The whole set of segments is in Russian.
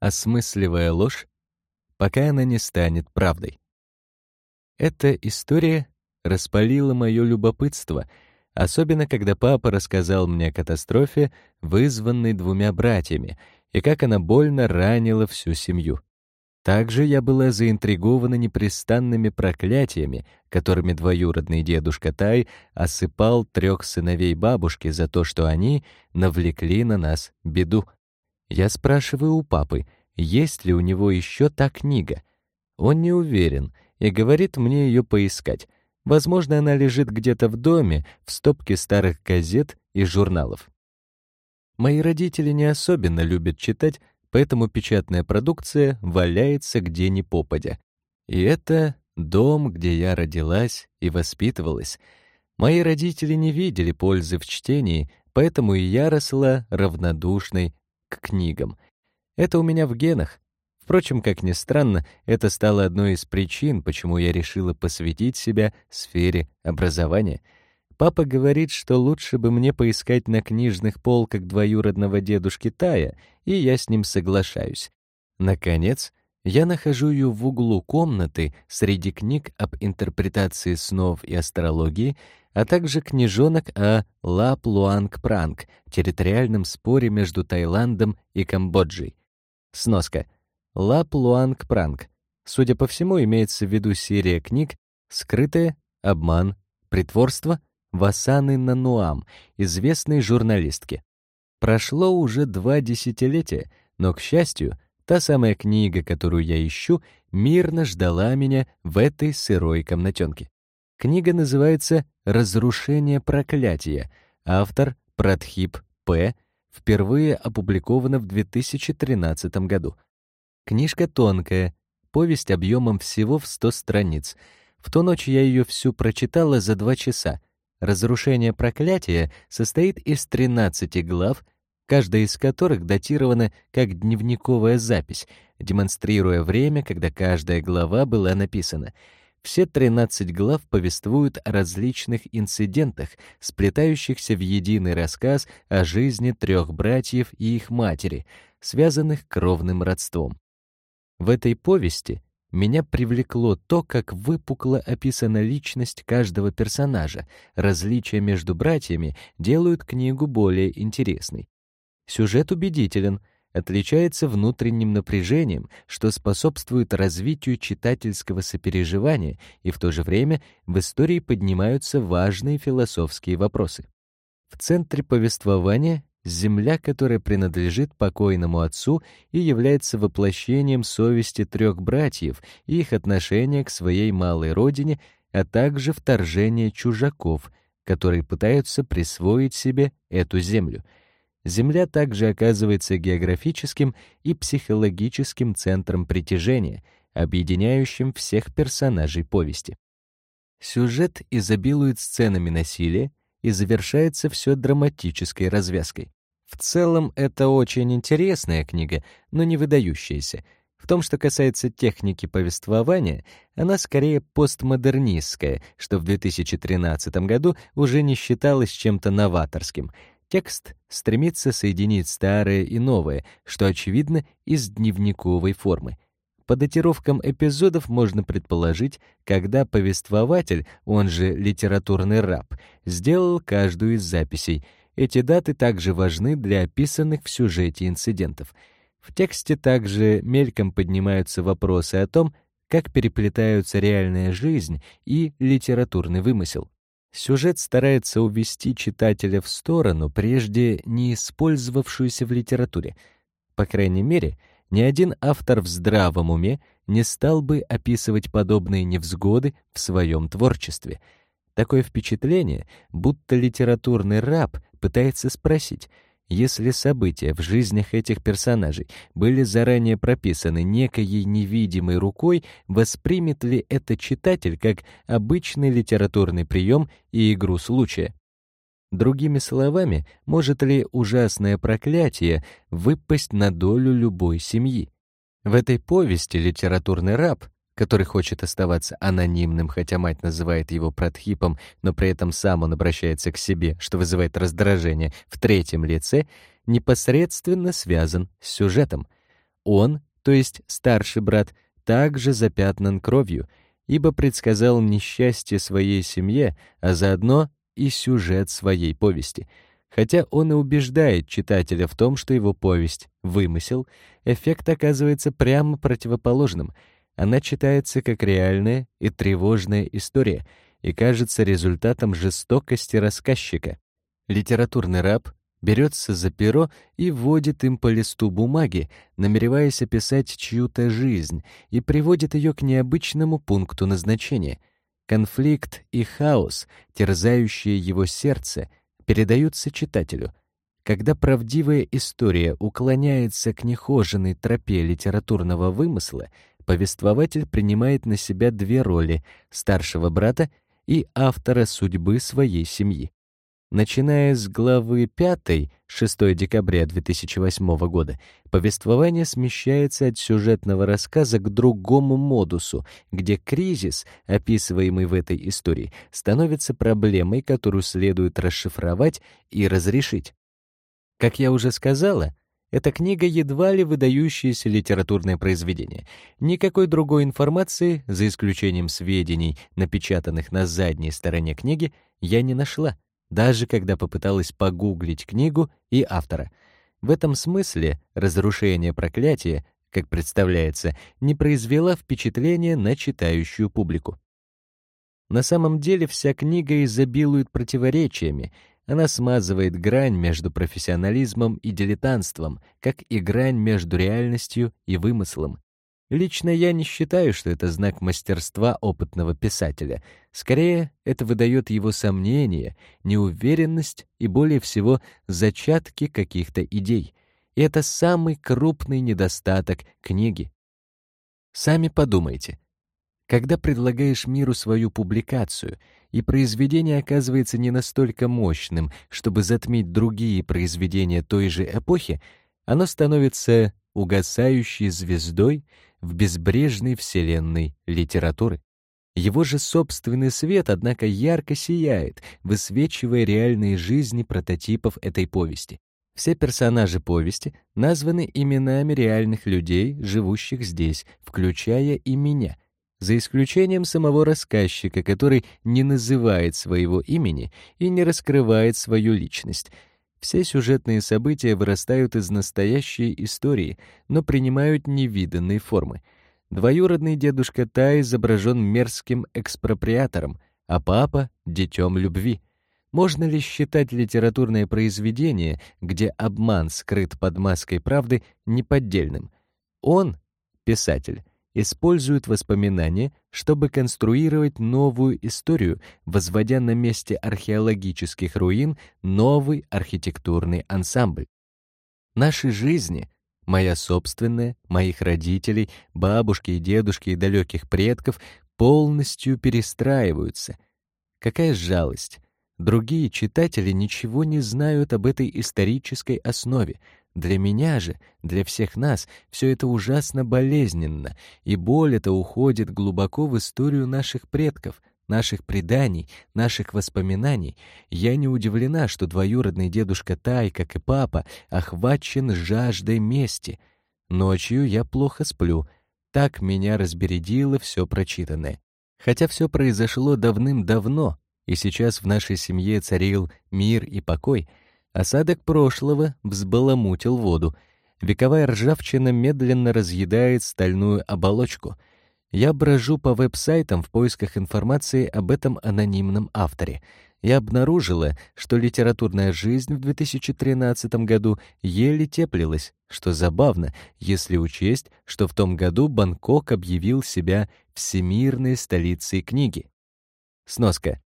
осмысливая ложь, пока она не станет правдой. Эта история распалила мое любопытство, особенно когда папа рассказал мне о катастрофе, вызванной двумя братьями, и как она больно ранила всю семью. Также я была заинтригована непрестанными проклятиями, которыми двоюродный дедушка Тай осыпал трех сыновей бабушки за то, что они навлекли на нас беду. Я спрашиваю у папы, есть ли у него еще та книга. Он не уверен и говорит мне ее поискать. Возможно, она лежит где-то в доме, в стопке старых газет и журналов. Мои родители не особенно любят читать, поэтому печатная продукция валяется где ни попадя. И это дом, где я родилась и воспитывалась. Мои родители не видели пользы в чтении, поэтому и я росла равнодушной к книгам. Это у меня в генах. Впрочем, как ни странно, это стало одной из причин, почему я решила посвятить себя сфере образования — Папа говорит, что лучше бы мне поискать на книжных полках двоюродного дедушки Тая, и я с ним соглашаюсь. Наконец, я нахожу ее в углу комнаты среди книг об интерпретации снов и астрологии, а также книжонок о Лап Луанг Пранг, территориальном споре между Таиландом и Камбоджей. Сноска. Лап Луанг Пранг. Судя по всему, имеется в виду серия книг «Скрытое», «Обман», «Притворство», Васаны Нануам, известной журналистки. Прошло уже два десятилетия, но, к счастью, та самая книга, которую я ищу, мирно ждала меня в этой сырой комнатенке. Книга называется «Разрушение проклятия», автор Пратхип П., впервые опубликована в 2013 году. Книжка тонкая, повесть объемом всего в 100 страниц. В ту ночь я ее всю прочитала за два часа, Разрушение проклятия состоит из 13 глав, каждая из которых датирована как дневниковая запись, демонстрируя время, когда каждая глава была написана. Все 13 глав повествуют о различных инцидентах, сплетающихся в единый рассказ о жизни трех братьев и их матери, связанных кровным родством. В этой повести меня привлекло то, как выпукло описана личность каждого персонажа. Различия между братьями делают книгу более интересной. Сюжет убедителен, отличается внутренним напряжением, что способствует развитию читательского сопереживания, и в то же время в истории поднимаются важные философские вопросы. В центре повествования земля, которая принадлежит покойному отцу и является воплощением совести трех братьев и их отношения к своей малой родине, а также вторжение чужаков, которые пытаются присвоить себе эту землю. Земля также оказывается географическим и психологическим центром притяжения, объединяющим всех персонажей повести. Сюжет изобилует сценами насилия, и завершается все драматической развязкой. В целом, это очень интересная книга, но не выдающаяся. В том, что касается техники повествования, она скорее постмодернистская, что в 2013 году уже не считалось чем-то новаторским. Текст стремится соединить старое и новое, что очевидно из дневниковой формы. По датировкам эпизодов можно предположить, когда повествователь, он же литературный раб, сделал каждую из записей — эти даты также важны для описанных в сюжете инцидентов. В тексте также мельком поднимаются вопросы о том, как переплетаются реальная жизнь и литературный вымысел. Сюжет старается увести читателя в сторону, прежде не использовавшуюся в литературе. По крайней мере, ни один автор в здравом уме не стал бы описывать подобные невзгоды в своем творчестве — Такое впечатление, будто литературный раб пытается спросить, если события в жизнях этих персонажей были заранее прописаны некой невидимой рукой, воспримет ли это читатель как обычный литературный прием и игру случая? Другими словами, может ли ужасное проклятие выпасть на долю любой семьи? В этой повести литературный раб который хочет оставаться анонимным, хотя мать называет его протхипом, но при этом сам он обращается к себе, что вызывает раздражение в третьем лице, непосредственно связан с сюжетом. он, то есть старший брат, также запятнан кровью, ибо предсказал несчастье своей семье, а заодно и сюжет своей повести. Хотя он и убеждает читателя в том, что его повесть — вымысел, эффект оказывается прямо противоположным. Она читается как реальная и тревожная история и кажется результатом жестокости рассказчика. Литературный раб берется за перо и водит им по листу бумаги, намереваясь описать чью-то жизнь, и приводит ее к необычному пункту назначения. Конфликт и хаос, терзающие его сердце, передаются читателю. Когда правдивая история уклоняется к нехоженной тропе литературного вымысла, повествователь принимает на себя две роли — старшего брата и автора судьбы своей семьи. Начиная с главы 5, 6 декабря 2008 года, повествование смещается от сюжетного рассказа к другому модусу, где кризис, описываемый в этой истории, становится проблемой, которую следует расшифровать и разрешить. Как я уже сказала, эта книга едва ли выдающееся литературное произведение. Никакой другой информации, за исключением сведений, напечатанных на задней стороне книги, я не нашла даже когда попыталась погуглить книгу и автора. В этом смысле разрушение проклятия, как представляется, не произвело впечатления на читающую публику. На самом деле вся книга изобилует противоречиями, она смазывает грань между профессионализмом и дилетантством, как и грань между реальностью и вымыслом. Лично я не считаю, что это знак мастерства опытного писателя. Скорее, это выдает его сомнения, неуверенность и, более всего, зачатки каких-то идей. И это самый крупный недостаток книги. Сами подумайте. Когда предлагаешь миру свою публикацию, и произведение оказывается не настолько мощным, чтобы затмить другие произведения той же эпохи, оно становится угасающей звездой в безбрежной вселенной литературы. Его же собственный свет, однако, ярко сияет, высвечивая реальные жизни прототипов этой повести. Все персонажи повести названы именами реальных людей, живущих здесь, включая и меня, за исключением самого рассказчика, который не называет своего имени и не раскрывает свою личность — все сюжетные события вырастают из настоящей истории, но принимают невиданные формы. Двоюродный дедушка Тай изображен мерзким экспроприатором, а папа — детем любви. Можно ли считать литературное произведение, где обман скрыт под маской правды, неподдельным? Он, писатель, используют воспоминания, чтобы конструировать новую историю, возводя на месте археологических руин новый архитектурный ансамбль. Наши жизни, моя собственная, моих родителей, бабушки и дедушки и далеких предков, полностью перестраиваются. Какая жалость! Другие читатели ничего не знают об этой исторической основе, для меня же, для всех нас, все это ужасно болезненно, и боль эта уходит глубоко в историю наших предков, наших преданий, наших воспоминаний. Я не удивлена, что двоюродный дедушка Тай, как и папа, охвачен жаждой мести. Ночью я плохо сплю. Так меня разбередило все прочитанное. Хотя все произошло давным-давно, и сейчас в нашей семье царил мир и покой — Осадок прошлого взбаламутил воду. Вековая ржавчина медленно разъедает стальную оболочку. Я брожу по веб-сайтам в поисках информации об этом анонимном авторе. Я обнаружила, что литературная жизнь в 2013 году еле теплилась, что забавно, если учесть, что в том году Бангкок объявил себя всемирной столицей книги. Сноска.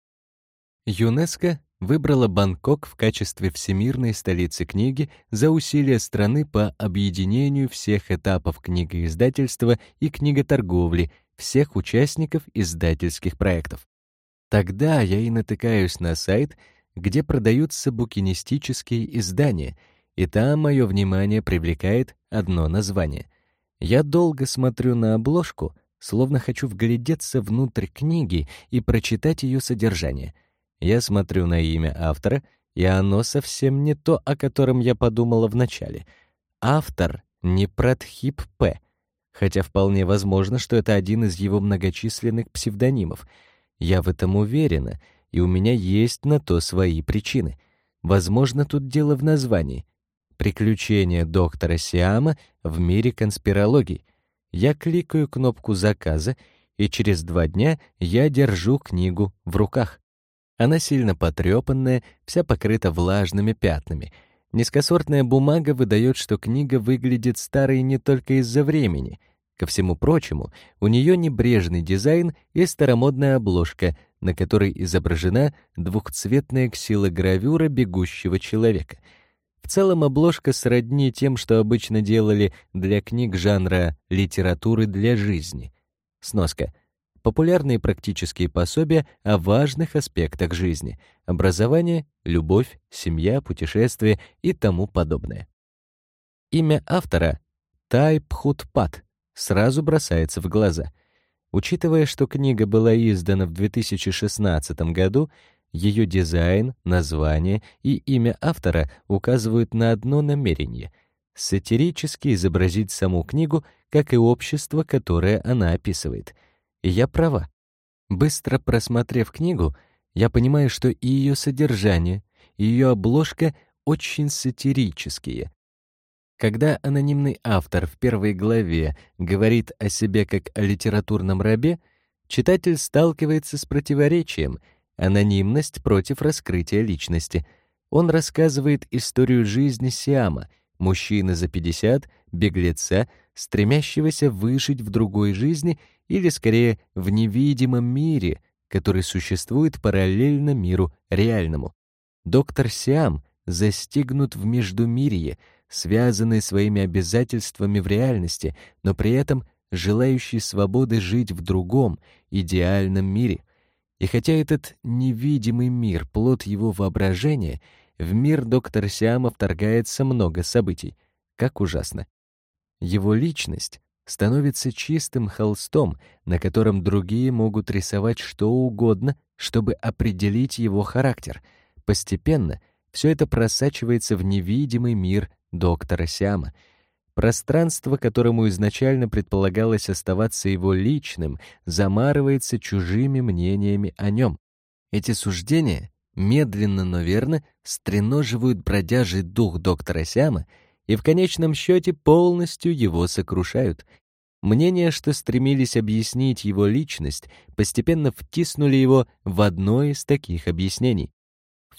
ЮНЕСКО выбрала Бангкок в качестве всемирной столицы книги за усилия страны по объединению всех этапов книгоиздательства и книготорговли, всех участников издательских проектов. Тогда я и натыкаюсь на сайт, где продаются букинистические издания, и там мое внимание привлекает одно название. Я долго смотрю на обложку, словно хочу вглядеться внутрь книги и прочитать ее содержание — я смотрю на имя автора, и оно совсем не то, о котором я подумала вначале. Автор не Пратхип П, хотя вполне возможно, что это один из его многочисленных псевдонимов. Я в этом уверена, и у меня есть на то свои причины. Возможно, тут дело в названии. «Приключения доктора Сиама в мире конспирологий». Я кликаю кнопку заказа, и через два дня я держу книгу в руках. Она сильно потрепанная, вся покрыта влажными пятнами. Низкосортная бумага выдает, что книга выглядит старой не только из-за времени — Ко всему прочему, у нее небрежный дизайн и старомодная обложка, на которой изображена двухцветная ксилогравюра бегущего человека. В целом обложка сродни тем, что обычно делали для книг жанра литературы для жизни. Сноска. Популярные практические пособия о важных аспектах жизни: образование, любовь, семья, путешествия и тому подобное. Имя автора Тай Пхутпат сразу бросается в глаза. Учитывая, что книга была издана в 2016 году, ее дизайн, название и имя автора указывают на одно намерение — сатирически изобразить саму книгу, как и общество, которое она описывает. И я права. Быстро просмотрев книгу, я понимаю, что и ее содержание, и ее обложка очень сатирические, когда анонимный автор в первой главе говорит о себе как о литературном рабе, читатель сталкивается с противоречием анонимность против раскрытия личности. Он рассказывает историю жизни Сиама, мужчины за 50, беглеца, стремящегося выжить в другой жизни или скорее в невидимом мире, который существует параллельно миру реальному. Доктор Сиам застигнут в междумирье, связанный своими обязательствами в реальности, но при этом желающий свободы жить в другом, идеальном мире. И хотя этот невидимый мир — плод его воображения, в мир доктора Сиама вторгается много событий. Как ужасно. Его личность становится чистым холстом, на котором другие могут рисовать что угодно, чтобы определить его характер. Постепенно все это просачивается в невидимый мир доктора Сиама. Пространство, которому изначально предполагалось оставаться его личным, замарывается чужими мнениями о нем. Эти суждения медленно, но верно стреноживают бродяжий дух доктора Сиама и в конечном счете полностью его сокрушают. Мнения, что стремились объяснить его личность, постепенно втиснули его в одно из таких объяснений.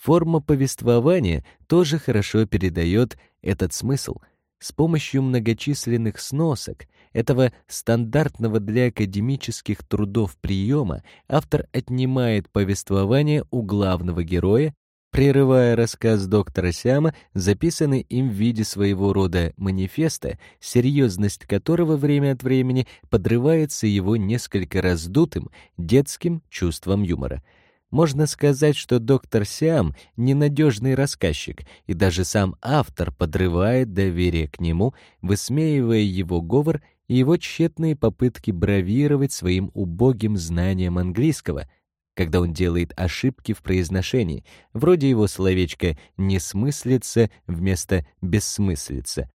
Форма повествования тоже хорошо передает этот смысл. С помощью многочисленных сносок, этого стандартного для академических трудов приема, автор отнимает повествование у главного героя, прерывая рассказ доктора Сяма, записанный им в виде своего рода манифеста, серьезность которого время от времени подрывается его несколько раздутым детским чувством юмора — можно сказать, что доктор Сиам — ненадежный рассказчик, и даже сам автор подрывает доверие к нему, высмеивая его говор и его тщетные попытки бравировать своим убогим знанием английского, когда он делает ошибки в произношении, вроде его словечка «несмыслица» вместо «бессмыслица».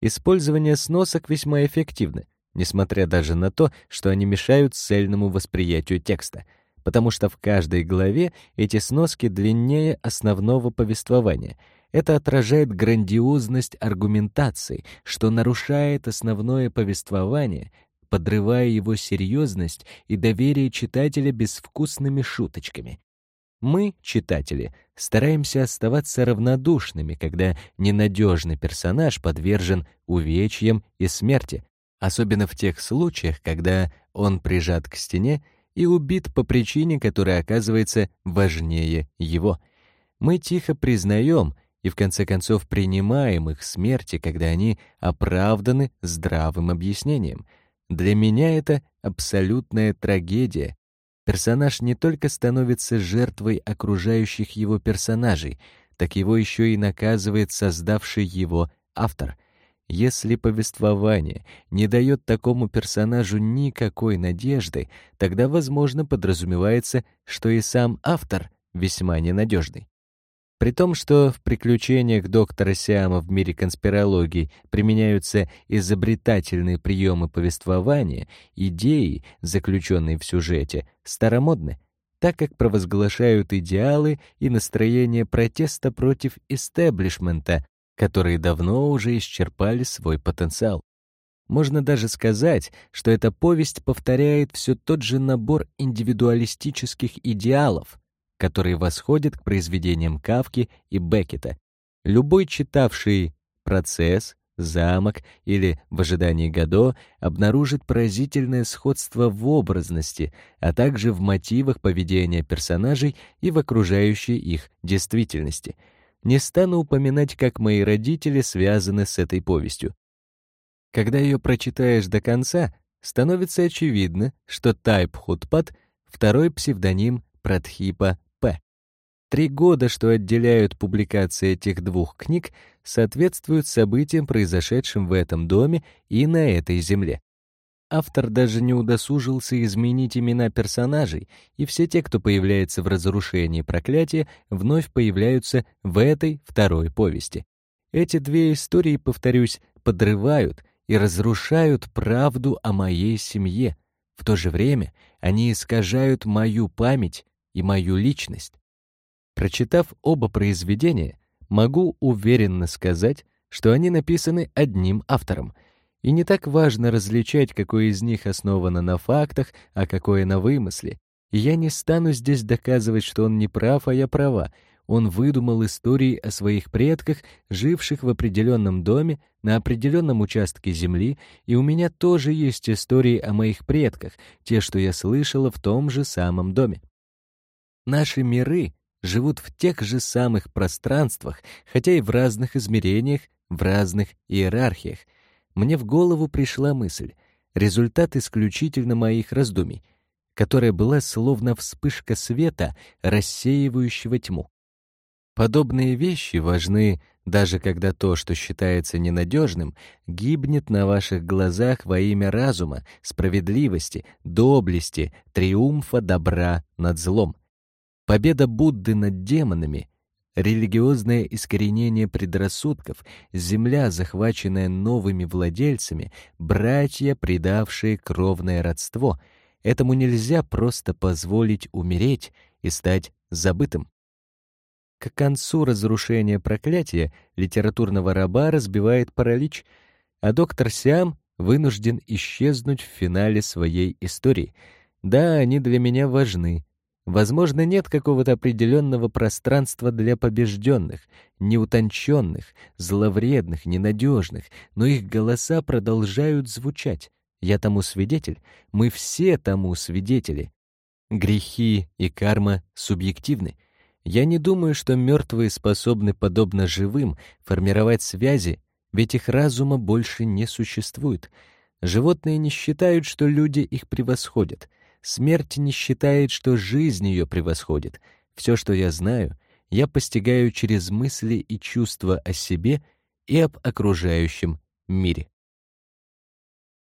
Использование сносок весьма эффективно, несмотря даже на то, что они мешают цельному восприятию текста — потому что в каждой главе эти сноски длиннее основного повествования. Это отражает грандиозность аргументации, что нарушает основное повествование, подрывая его серьезность и доверие читателя безвкусными шуточками. Мы, читатели, стараемся оставаться равнодушными, когда ненадежный персонаж подвержен увечьям и смерти, особенно в тех случаях, когда он прижат к стене и убит по причине, которая оказывается важнее его. Мы тихо признаем и в конце концов принимаем их смерти, когда они оправданы здравым объяснением. Для меня это абсолютная трагедия. Персонаж не только становится жертвой окружающих его персонажей, так его еще и наказывает создавший его автор — если повествование не дает такому персонажу никакой надежды, тогда, возможно, подразумевается, что и сам автор весьма ненадежный. При том, что в приключениях доктора Сиама в мире конспирологии применяются изобретательные приемы повествования, идеи, заключенные в сюжете, старомодны, так как провозглашают идеалы и настроение протеста против истеблишмента, которые давно уже исчерпали свой потенциал. Можно даже сказать, что эта повесть повторяет все тот же набор индивидуалистических идеалов, которые восходят к произведениям Кавки и Беккета. Любой читавший «Процесс», «Замок» или «В ожидании Годо» обнаружит поразительное сходство в образности, а также в мотивах поведения персонажей и в окружающей их действительности. Не стану упоминать, как мои родители связаны с этой повестью. Когда ее прочитаешь до конца, становится очевидно, что Тайп Хутпат — второй псевдоним Пратхипа П. Три года, что отделяют публикации этих двух книг, соответствуют событиям, произошедшим в этом доме и на этой земле. Автор даже не удосужился изменить имена персонажей, и все те, кто появляется в разрушении проклятия, вновь появляются в этой второй повести. Эти две истории, повторюсь, подрывают и разрушают правду о моей семье. В то же время они искажают мою память и мою личность. Прочитав оба произведения, могу уверенно сказать, что они написаны одним автором, и не так важно различать, какое из них основано на фактах, а какое на вымысле. И я не стану здесь доказывать, что он не прав, а я права, он выдумал истории о своих предках, живших в определенном доме на определенном участке земли, и у меня тоже есть истории о моих предках, те, что я слышала в том же самом доме. Наши миры живут в тех же самых пространствах, хотя и в разных измерениях, в разных иерархиях. Мне в голову пришла мысль, результат исключительно моих раздумий, которая была словно вспышка света, рассеивающего тьму. Подобные вещи важны, даже когда то, что считается ненадежным, гибнет на ваших глазах во имя разума, справедливости, доблести, триумфа добра над злом. Победа Будды над демонами, религиозное искоренение предрассудков, земля, захваченная новыми владельцами, братья, предавшие кровное родство. Этому нельзя просто позволить умереть и стать забытым. К концу разрушения проклятия литературного раба разбивает паралич, а доктор Сиам вынужден исчезнуть в финале своей истории. Да, они для меня важны. Возможно, нет какого-то определенного пространства для побежденных, неутонченных, зловредных, ненадежных, но их голоса продолжают звучать. Я тому свидетель, мы все тому свидетели. Грехи и карма субъективны. Я не думаю, что мертвые способны, подобно живым, формировать связи, ведь их разума больше не существует. Животные не считают, что люди их превосходят. Смерть не считает, что жизнь ее превосходит. Все, что я знаю, я постигаю через мысли и чувства о себе и об окружающем мире.